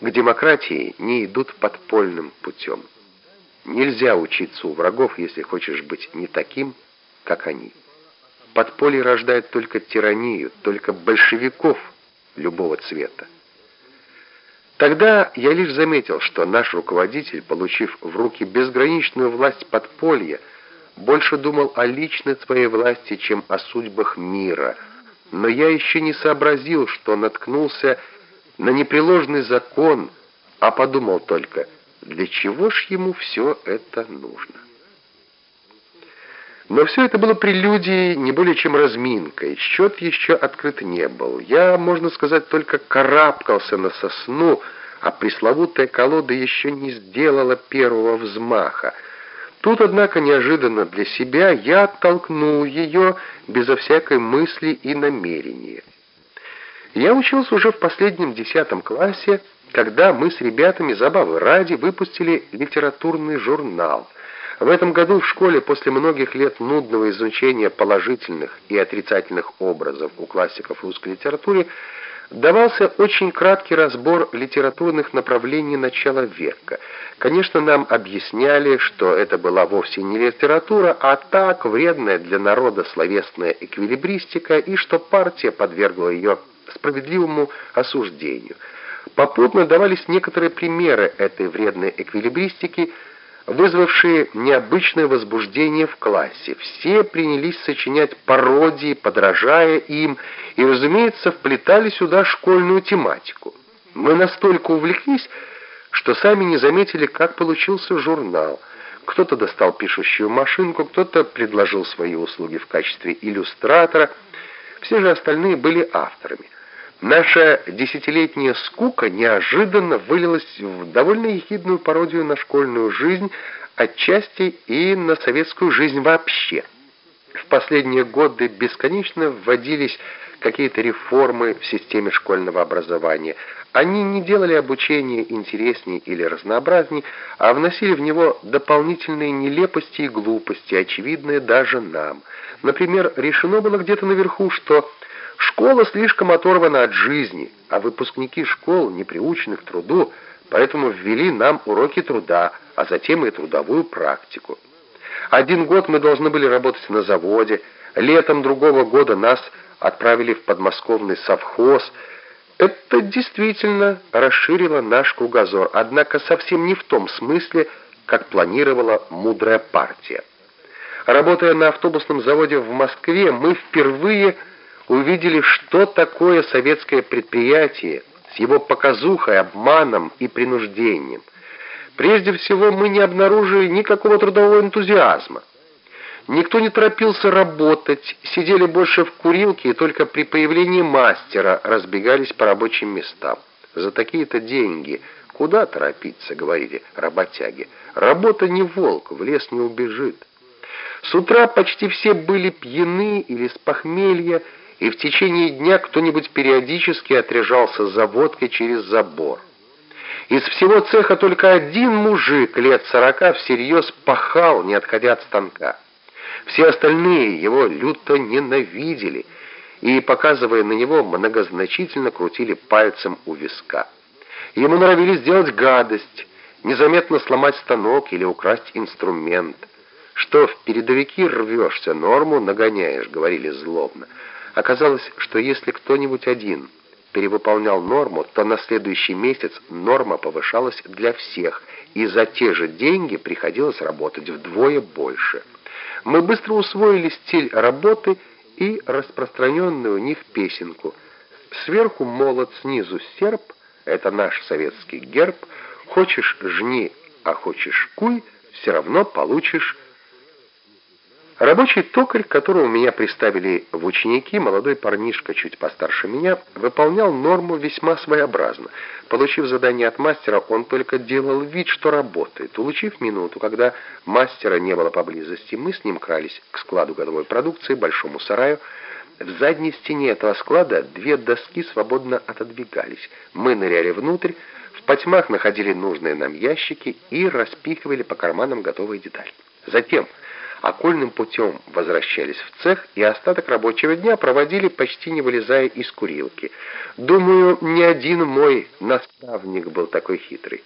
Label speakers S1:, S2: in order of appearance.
S1: к демократии не идут подпольным путем. Нельзя учиться у врагов, если хочешь быть не таким, как они. Подполье рождает только тиранию, только большевиков любого цвета. Тогда я лишь заметил, что наш руководитель, получив в руки безграничную власть подполья, больше думал о личной своей власти, чем о судьбах мира. Но я еще не сообразил, что наткнулся на непреложный закон, а подумал только, для чего ж ему все это нужно. Но все это было прелюдией не более чем разминкой. Счет еще открыт не был. Я, можно сказать, только карабкался на сосну, а пресловутая колода еще не сделала первого взмаха. Тут, однако, неожиданно для себя я оттолкнул ее безо всякой мысли и намерения. Я учился уже в последнем десятом классе, когда мы с ребятами забавы ради выпустили литературный журнал. В этом году в школе после многих лет нудного изучения положительных и отрицательных образов у классиков русской литературы давался очень краткий разбор литературных направлений начала века. Конечно, нам объясняли, что это была вовсе не литература, а так вредная для народа словесная эквилибристика, и что партия подвергла ее справедливому осуждению. Попутно давались некоторые примеры этой вредной эквилибристики, вызвавшие необычное возбуждение в классе. Все принялись сочинять пародии, подражая им, и, разумеется, вплетали сюда школьную тематику. Мы настолько увлеклись, что сами не заметили, как получился журнал. Кто-то достал пишущую машинку, кто-то предложил свои услуги в качестве иллюстратора. Все же остальные были авторами. Наша десятилетняя скука неожиданно вылилась в довольно ехидную пародию на школьную жизнь, отчасти и на советскую жизнь вообще. В последние годы бесконечно вводились какие-то реформы в системе школьного образования. Они не делали обучение интереснее или разнообразней, а вносили в него дополнительные нелепости и глупости, очевидные даже нам. Например, решено было где-то наверху, что Школа слишком оторвана от жизни, а выпускники школ не приучены к труду, поэтому ввели нам уроки труда, а затем и трудовую практику. Один год мы должны были работать на заводе, летом другого года нас отправили в подмосковный совхоз. Это действительно расширило наш кругозор, однако совсем не в том смысле, как планировала мудрая партия. Работая на автобусном заводе в Москве, мы впервые увидели, что такое советское предприятие с его показухой, обманом и принуждением. Прежде всего, мы не обнаружили никакого трудового энтузиазма. Никто не торопился работать, сидели больше в курилке и только при появлении мастера разбегались по рабочим местам. За такие-то деньги куда торопиться, говорили работяги. Работа не волк, в лес не убежит. С утра почти все были пьяны или с похмелья, и в течение дня кто-нибудь периодически отряжался за водкой через забор. Из всего цеха только один мужик лет сорока всерьез пахал, не отходя от станка. Все остальные его люто ненавидели и, показывая на него, многозначительно крутили пальцем у виска. Ему норовили сделать гадость, незаметно сломать станок или украсть инструмент. «Что в передовики рвешься, норму нагоняешь», — говорили злобно. Оказалось, что если кто-нибудь один перевыполнял норму, то на следующий месяц норма повышалась для всех, и за те же деньги приходилось работать вдвое больше. Мы быстро усвоили стиль работы и распространенную у них песенку. Сверху молот, снизу серп, это наш советский герб, хочешь жни, а хочешь куй, все равно получишь Рабочий токарь, которого меня приставили в ученики, молодой парнишка, чуть постарше меня, выполнял норму весьма своеобразно. Получив задание от мастера, он только делал вид, что работает. Улучив минуту, когда мастера не было поблизости, мы с ним крались к складу годовой продукции, большому сараю. В задней стене этого склада две доски свободно отодвигались. Мы ныряли внутрь, в потьмах находили нужные нам ящики и распихивали по карманам готовые детали. Затем окольным путем возвращались в цех и остаток рабочего дня проводили, почти не вылезая из курилки. Думаю, ни один мой наставник был такой хитрый.